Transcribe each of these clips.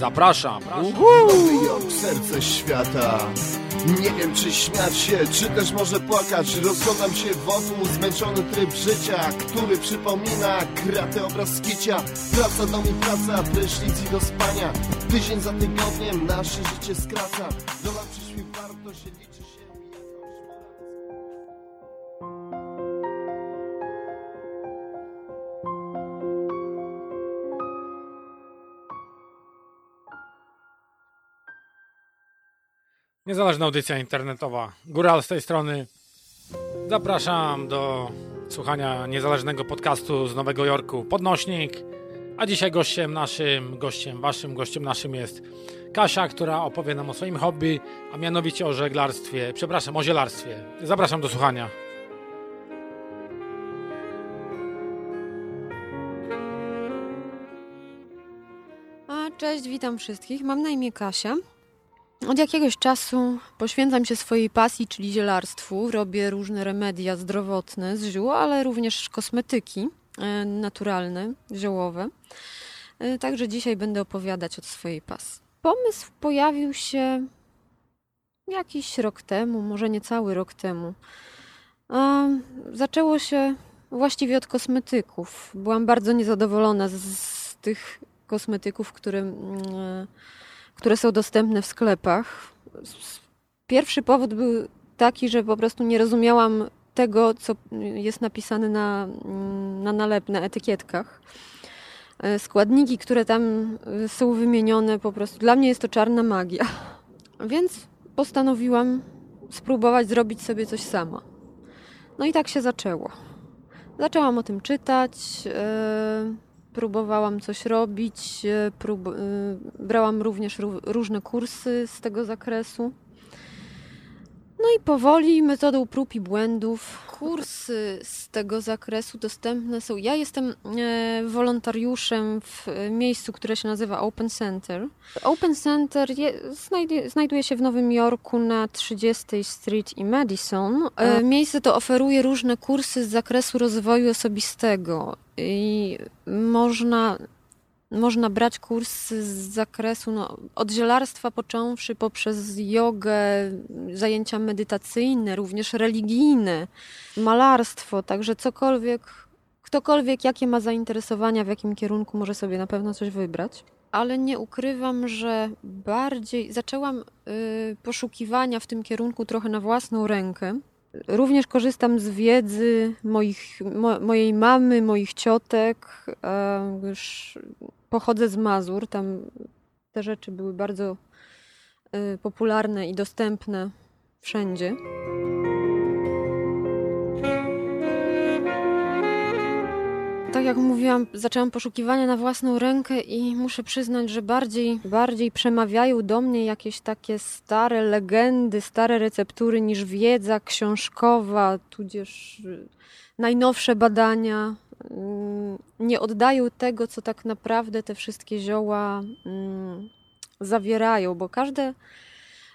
Zapraszam. Nowy Jork, serce świata. Nie wiem czy śmiać się, czy też może płakać. Rozglądam się wokół, zmęczony tryb życia Który przypomina kratę obraz skicia. Praca, dom i praca, prysznic i do spania. Tydzień za tygodniem nasze życie skraca. Dolar przyszły warto się liczy Niezależna audycja internetowa. Góral z tej strony. Zapraszam do słuchania niezależnego podcastu z Nowego Jorku Podnośnik. A dzisiaj gościem naszym, gościem waszym, gościem naszym jest Kasia, która opowie nam o swoim hobby, a mianowicie o żeglarstwie, przepraszam, o zielarstwie. Zapraszam do słuchania. A, Cześć, witam wszystkich. Mam na imię Kasia. Od jakiegoś czasu poświęcam się swojej pasji, czyli zielarstwu. Robię różne remedia zdrowotne z ziół, ale również kosmetyki e, naturalne, ziołowe. E, Także dzisiaj będę opowiadać o swojej pasji. Pomysł pojawił się jakiś rok temu, może nie cały rok temu. Zaczęło się właściwie od kosmetyków. Byłam bardzo niezadowolona z, z tych kosmetyków, które, mm, e, które są dostępne w sklepach. Pierwszy powód był taki, że po prostu nie rozumiałam tego, co jest napisane na, na nalep, na etykietkach. E, Składniki, które tam e, są wymienione, po prostu dla mnie jest to czarna magia. Więc postanowiłam spróbować zrobić sobie coś sama. No i tak się zaczęło. Zaczęłam o tym czytać, e, próbowałam coś robić, e, prób, e, brałam również ró- różne kursy z tego zakresu. No i powoli metodą prób i błędów. Kursy z tego zakresu dostępne są. Ja jestem e, wolontariuszem w e, miejscu, które się nazywa Open Center. Open Center je, znajduje, znajduje się w Nowym Jorku na 30 Street i Madison. E, miejsce to oferuje różne kursy z zakresu rozwoju osobistego i można można brać kursy z zakresu no, od zielarstwa począwszy poprzez jogę, zajęcia medytacyjne, również religijne, malarstwo, także cokolwiek, ktokolwiek jakie ma zainteresowania, w jakim kierunku może sobie na pewno coś wybrać. Ale nie ukrywam, że bardziej zaczęłam y, poszukiwania w tym kierunku trochę na własną rękę. Również korzystam z wiedzy moich, mo, mojej mamy, moich ciotek, e, gdyż pochodzę z Mazur, tam te rzeczy były bardzo y, popularne i dostępne wszędzie. Tak jak mówiłam, zaczęłam poszukiwania na własną rękę i muszę przyznać, że bardziej, bardziej przemawiają do mnie jakieś takie stare legendy, stare receptury niż wiedza książkowa, tudzież y, najnowsze badania. Ym, Nie oddają tego, co tak naprawdę te wszystkie zioła ym, zawierają, bo każde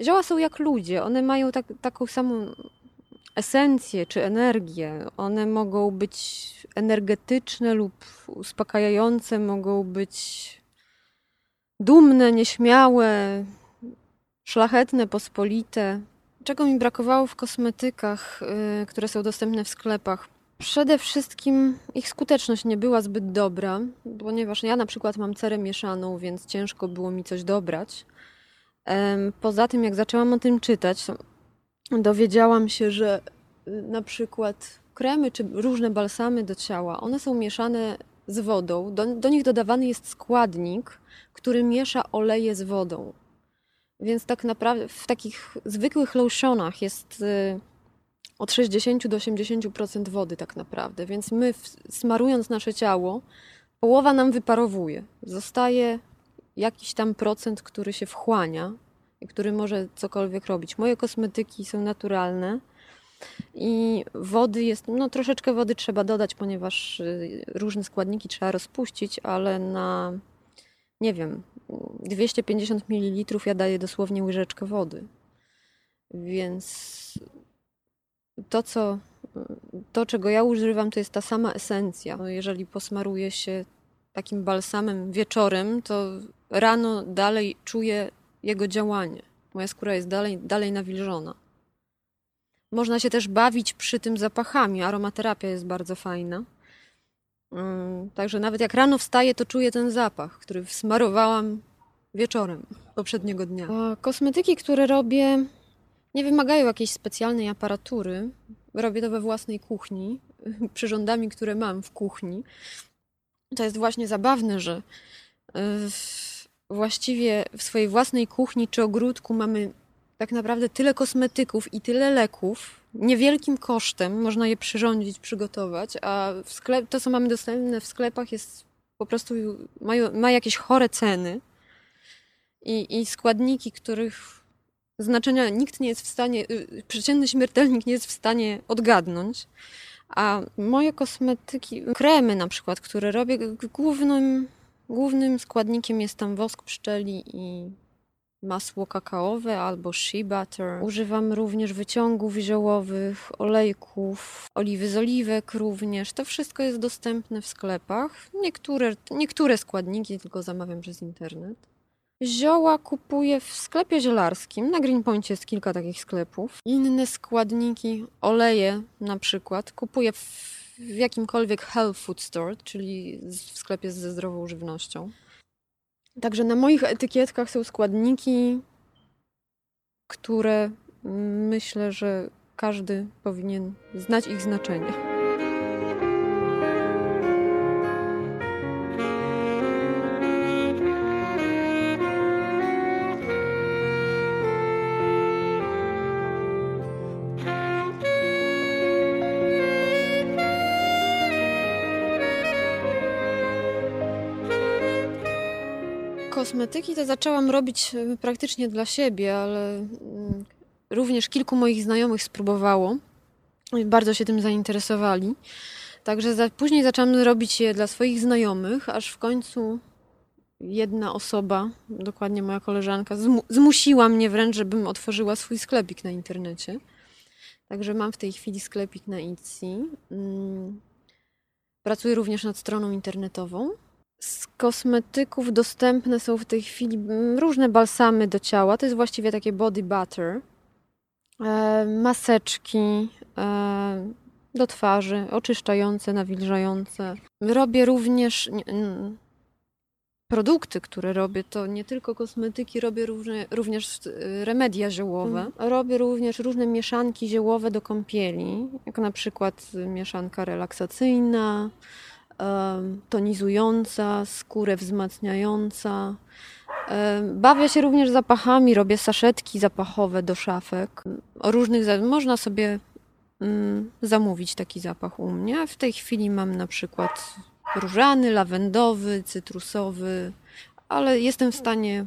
zioła są jak ludzie. One mają tak, taką samą esencję czy energię. One mogą być energetyczne lub uspokajające, mogą być dumne, nieśmiałe, szlachetne, pospolite. Czego mi brakowało w kosmetykach, y, które są dostępne w sklepach? Przede wszystkim ich skuteczność nie była zbyt dobra, ponieważ ja na przykład mam cerę mieszaną, więc ciężko było mi coś dobrać. Poza tym, jak zaczęłam o tym czytać, dowiedziałam się, że y, na przykład kremy czy różne balsamy do ciała, one są mieszane z wodą. Do, do nich dodawany jest składnik, który miesza oleje z wodą. Więc tak naprawdę w takich zwykłych lotionach jest y, od 60 do 80% wody tak naprawdę. Więc my smarując nasze ciało, połowa nam wyparowuje. Zostaje jakiś tam procent, który się wchłania który może cokolwiek robić. Moje kosmetyki są naturalne i wody jest, no troszeczkę wody trzeba dodać, ponieważ y, różne składniki trzeba rozpuścić, ale na, nie wiem, 250 ml ja daję dosłownie łyżeczkę wody. Więc to, co, to, czego ja używam, to jest ta sama esencja. No, jeżeli posmaruje się takim balsamem wieczorem, to rano dalej czuję jego działanie. Moja skóra jest dalej, dalej nawilżona. Można się też bawić przy tym zapachami. Aromaterapia jest bardzo fajna. Także nawet jak rano wstaję, to czuję ten zapach, który smarowałam wieczorem poprzedniego dnia. A kosmetyki, które robię, nie wymagają jakiejś specjalnej aparatury. Robię to we własnej kuchni, przyrządami, które mam w kuchni. To jest właśnie zabawne, że właściwie w swojej własnej kuchni czy ogródku mamy tak naprawdę tyle kosmetyków i tyle leków, niewielkim kosztem można je przyrządzić, przygotować, a sklep, to, co mamy dostępne w sklepach, jest po prostu ma, ma jakieś chore ceny i, i składniki, których znaczenia nikt nie jest w stanie, y, przeciętny śmiertelnik nie jest w stanie odgadnąć. A moje kosmetyki, kremy na przykład, które robię, głównym, głównym składnikiem jest tam wosk pszczeli i masło kakaowe albo shea butter. Używam również wyciągów ziołowych, olejków, oliwy z oliwek również. To wszystko jest dostępne w sklepach. Niektóre, niektóre składniki tylko zamawiam przez internet. Zioła kupuję w sklepie zielarskim. Na Greenpointie jest kilka takich sklepów. Inne składniki, oleje na przykład, kupuję w, w jakimkolwiek health food store, czyli w sklepie ze zdrową żywnością. Także na moich etykietkach są składniki, które myślę, że każdy powinien znać ich znaczenie. Kosmetyki to zaczęłam robić e, praktycznie dla siebie, ale mm, również kilku moich znajomych spróbowało. Bardzo się tym zainteresowali. Także za, później zaczęłam robić je dla swoich znajomych, aż w końcu jedna osoba, dokładnie moja koleżanka, zmu zmusiła mnie wręcz, żebym otworzyła swój sklepik na internecie. Także mam w tej chwili sklepik na Etsy. Mm. Pracuję również nad stroną internetową. Z kosmetyków dostępne są w tej chwili mm, różne balsamy do ciała. To jest właściwie takie body butter. E, maseczki e, do twarzy, oczyszczające, nawilżające. Robię również produkty, które robię, to nie tylko kosmetyki, robię różne, również e, remedia ziołowe. Mm. Robię również różne mieszanki ziołowe do kąpieli, jak na przykład mieszanka relaksacyjna, tonizująca, skórę wzmacniająca. Bawię się również zapachami, robię saszetki zapachowe do szafek. O różnych można sobie mm, zamówić taki zapach u mnie. W tej chwili mam na przykład różany, lawendowy, cytrusowy, ale jestem w stanie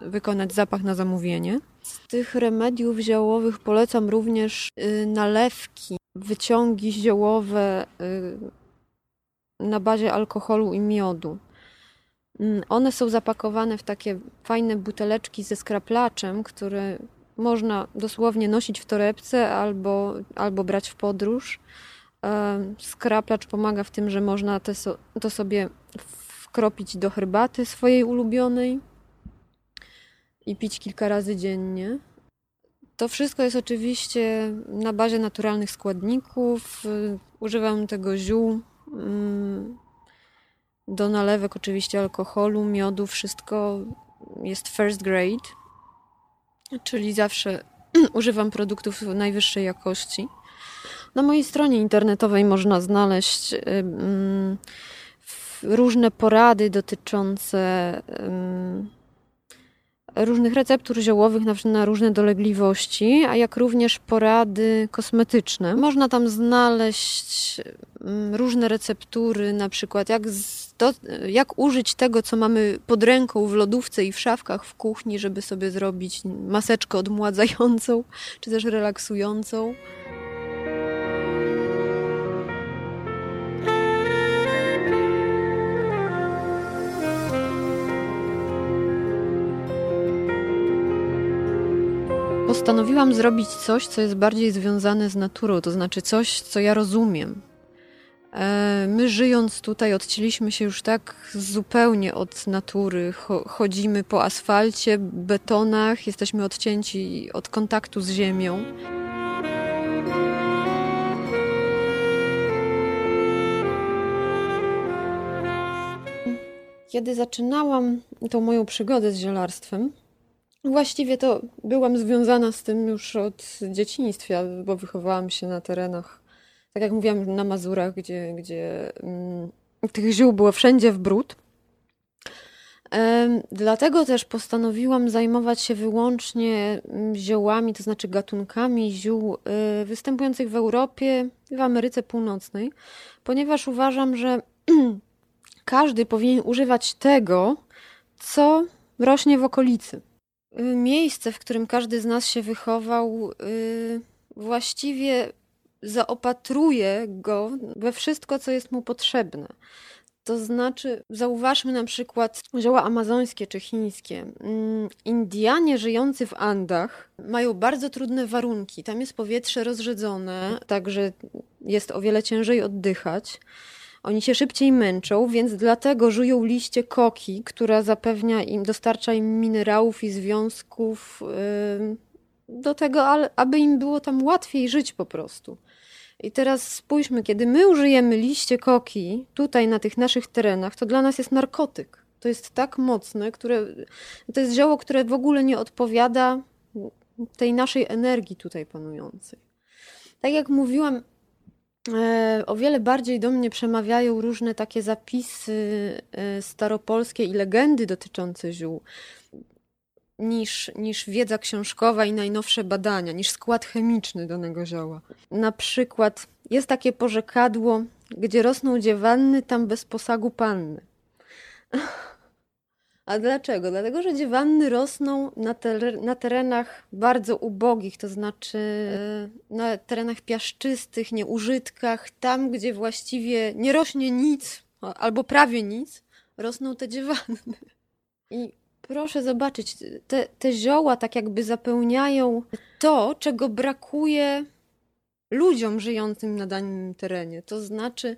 wykonać zapach na zamówienie. Z tych remediów ziołowych polecam również y, nalewki, wyciągi ziołowe y, na bazie alkoholu i miodu. Mm, one są zapakowane w takie fajne buteleczki ze skraplaczem, które można dosłownie nosić w torebce albo, albo brać w podróż. Skraplacz pomaga w tym, że można te to sobie wkropić do herbaty swojej ulubionej i pić kilka razy dziennie. To wszystko jest oczywiście na bazie naturalnych składników. Używam tego ziół do nalewek oczywiście alkoholu, miodu, wszystko jest first grade, czyli zawsze używam produktów najwyższej jakości. Na mojej stronie internetowej można znaleźć różne porady dotyczące różnych receptur ziołowych na, na różne dolegliwości, a jak również porady kosmetyczne. Można tam znaleźć mm, różne receptury, na przykład jak, to, jak użyć tego, co mamy pod ręką w lodówce i w szafkach w kuchni, żeby sobie zrobić maseczkę odmładzającą, czy też relaksującą. Postanowiłam zrobić coś, co jest bardziej związane z naturą, to znaczy coś, co ja rozumiem. E, my żyjąc tutaj odcięliśmy się już tak zupełnie od natury. Chodzimy po asfalcie, betonach, jesteśmy odcięci od kontaktu z ziemią. Kiedy zaczynałam tą moją przygodę z zielarstwem, właściwie to byłam związana z tym już od dzieciństwa, bo wychowałam się na terenach tak jak mówiłam, na Mazurach, gdzie, gdzie mm, tych ziół było wszędzie w bród. Dlatego też postanowiłam zajmować się wyłącznie mm, ziołami, to znaczy gatunkami ziół y, występujących w Europie i w Ameryce Północnej, ponieważ uważam, że każdy powinien używać tego, co rośnie w okolicy. Y, miejsce, w którym każdy z nas się wychował, y, właściwie zaopatruje go we wszystko, co jest mu potrzebne. To znaczy, zauważmy na przykład zioła amazońskie czy chińskie. Mm, Indianie żyjący w Andach mają bardzo trudne warunki. Tam jest powietrze rozrzedzone, także jest o wiele ciężej oddychać. Oni się szybciej męczą, więc dlatego żują liście koki, która zapewnia im, dostarcza im minerałów i związków do tego, aby im było tam łatwiej żyć po prostu. I teraz spójrzmy, kiedy my użyjemy liście koki tutaj na tych naszych terenach, to dla nas jest narkotyk. To jest tak mocne, które, to jest zioło, które w ogóle nie odpowiada tej naszej energii tutaj panującej. Tak jak mówiłam, o wiele bardziej do mnie przemawiają różne takie zapisy e, staropolskie i legendy dotyczące ziół niż, niż wiedza książkowa i najnowsze badania, niż skład chemiczny danego zioła. Na przykład jest takie porzekadło, gdzie rosną dziewanny, tam bez posagu panny. A dlaczego? Dlatego, że dziewanny rosną na, ter na, terenach bardzo ubogich, to znaczy e, na terenach piaszczystych, nieużytkach, tam, gdzie właściwie nie rośnie nic, albo prawie nic, rosną te dziewanny. I Proszę zobaczyć, te, te zioła tak jakby zapełniają to, czego brakuje ludziom żyjącym na danym terenie. To znaczy,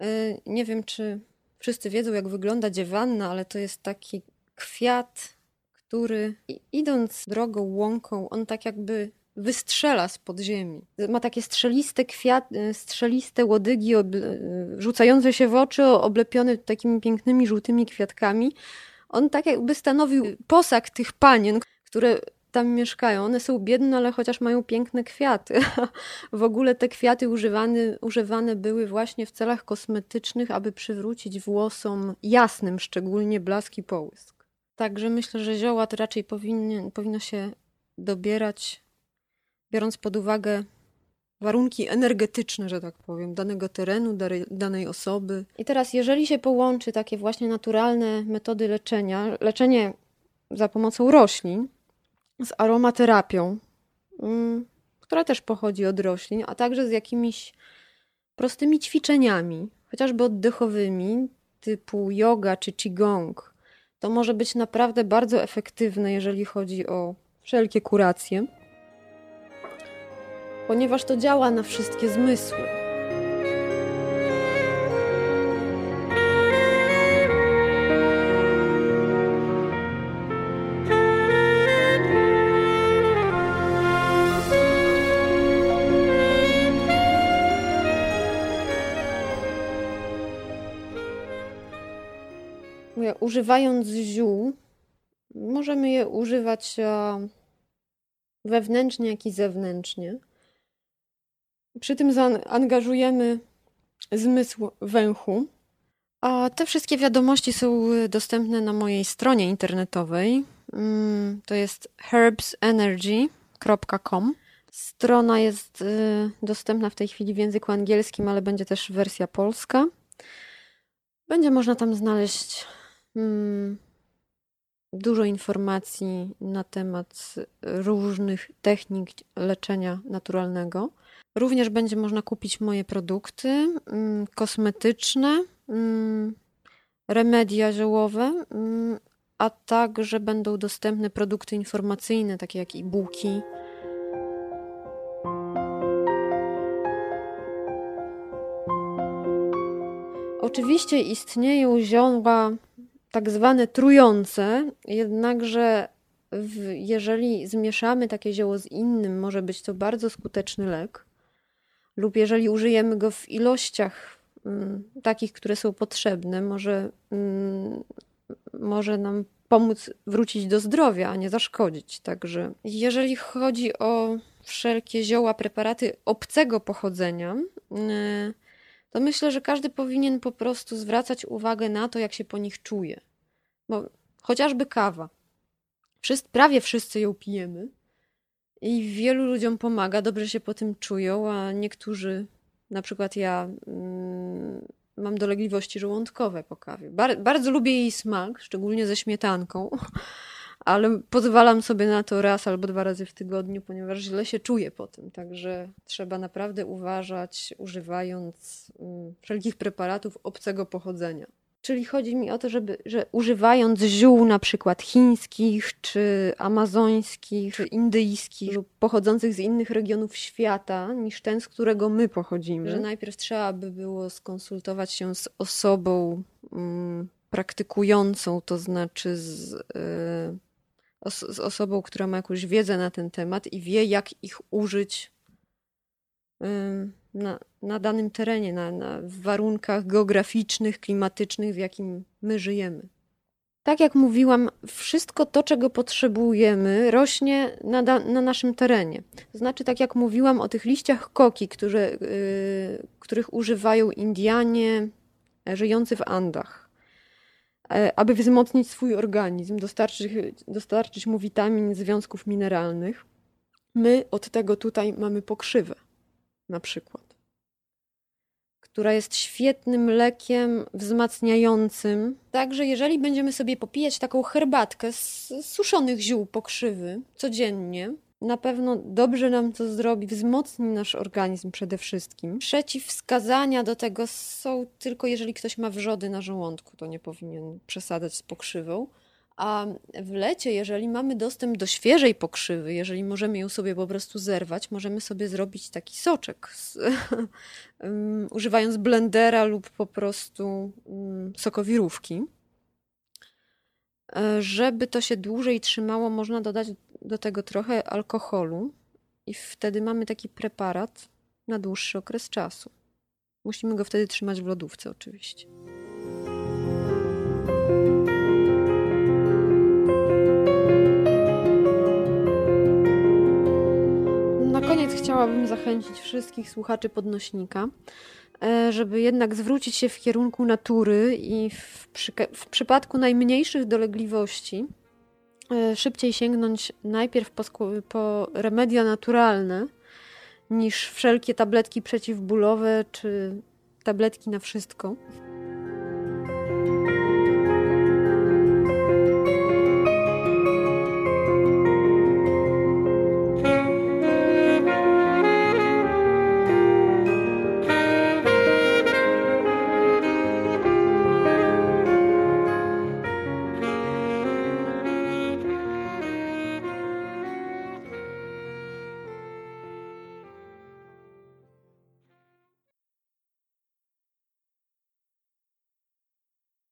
e, nie wiem, czy wszyscy wiedzą, jak wygląda dziewanna, ale to jest taki kwiat, który idąc drogą, łąką, on tak jakby wystrzela z podziemi. Ma takie strzeliste kwiat, e, strzeliste łodygi e, rzucające się w oczy, oblepione takimi pięknymi żółtymi kwiatkami on tak jakby stanowił posag tych panien, które tam mieszkają. One są biedne, ale chociaż mają piękne kwiaty. w ogóle te kwiaty używane, używane były właśnie w celach kosmetycznych, aby przywrócić włosom jasnym szczególnie blask i połysk. Także myślę, że zioła to raczej powinno się dobierać, biorąc pod uwagę warunki energetyczne, że tak powiem, danego terenu, danej osoby. I teraz, jeżeli się połączy takie właśnie naturalne metody leczenia, leczenie za pomocą roślin z aromaterapią, mm, która też pochodzi od roślin, a także z jakimiś prostymi ćwiczeniami, chociażby oddechowymi, typu yoga czy qigong, to może być naprawdę bardzo efektywne, jeżeli chodzi o wszelkie kuracje ponieważ to działa na wszystkie zmysły. Używając ziół, możemy je używać wewnętrznie, jak i zewnętrznie. Przy tym zaangażujemy zmysł węchu. A te wszystkie wiadomości są dostępne na mojej stronie internetowej. Mm, to jest herbsenergy.com. Strona jest y, dostępna w tej chwili w języku angielskim, ale będzie też wersja polska. Będzie można tam znaleźć Hmm. Dużo informacji na temat różnych technik leczenia naturalnego. Również będzie można kupić moje produkty hmm, kosmetyczne, hmm, remedia ziołowe, hmm, a także będą dostępne produkty informacyjne, takie jak e-booki. Oczywiście istnieją ziomba tak zwane trujące, jednakże w, jeżeli zmieszamy takie zioło z innym, może być to bardzo skuteczny lek. Lub jeżeli użyjemy go w ilościach mm, takich, które są potrzebne, może, mm, może nam pomóc wrócić do zdrowia, a nie zaszkodzić. Także jeżeli chodzi o wszelkie zioła, preparaty obcego pochodzenia, yy, to myślę, że każdy powinien po prostu zwracać uwagę na to, jak się po nich czuje. Bo chociażby kawa. Prawie wszyscy ją pijemy i wielu ludziom pomaga, dobrze się po tym czują, a niektórzy, na przykład ja, mm, mam dolegliwości żołądkowe po kawie. Bar bardzo lubię jej smak, szczególnie ze śmietanką, ale pozwalam sobie na to raz albo dwa razy w tygodniu, ponieważ źle się czuję po tym. Także trzeba naprawdę uważać, używając mm, wszelkich preparatów obcego pochodzenia. Czyli chodzi mi o to, żeby, że używając ziół na przykład chińskich, czy amazońskich, czy indyjskich, lub pochodzących z innych regionów świata niż ten, z którego my pochodzimy, że najpierw trzeba by było skonsultować się z osobą mm, praktykującą, to znaczy z, y, os z osobą, która ma jakąś wiedzę na ten temat i wie, jak ich użyć. Na, na danym terenie, na, na warunkach geograficznych, klimatycznych, w jakim my żyjemy. Tak jak mówiłam, wszystko to, czego potrzebujemy, rośnie na, na naszym terenie. To znaczy, tak jak mówiłam o tych liściach koki, które, yy, których używają Indianie e, żyjący w Andach, aby wzmocnić swój organizm, dostarczyć, dostarczyć mu witamin, związków mineralnych. My od tego tutaj mamy pokrzywę na przykład, która jest świetnym lekiem wzmacniającym. Także jeżeli będziemy sobie popijać taką herbatkę z suszonych ziół pokrzywy codziennie, na pewno dobrze nam to zrobi, wzmocni nasz organizm przede wszystkim. Przeciwwskazania do tego są tylko jeżeli ktoś ma wrzody na żołądku, to nie powinien przesadzać z pokrzywą. A w lecie, jeżeli mamy dostęp do świeżej pokrzywy, jeżeli możemy ją sobie po prostu zerwać, możemy sobie zrobić taki soczek, z, um, używając blendera lub po prostu um, sokowirówki. E, żeby to się dłużej trzymało, można dodać do tego trochę alkoholu i wtedy mamy taki preparat na dłuższy okres czasu. Musimy go wtedy trzymać w lodówce, oczywiście. chciałabym zachęcić wszystkich słuchaczy podnośnika, e, żeby jednak zwrócić się w kierunku natury i w, przy, w przypadku najmniejszych dolegliwości szybciej sięgnąć najpierw po, po remedia naturalne niż wszelkie tabletki przeciwbólowe czy tabletki na wszystko.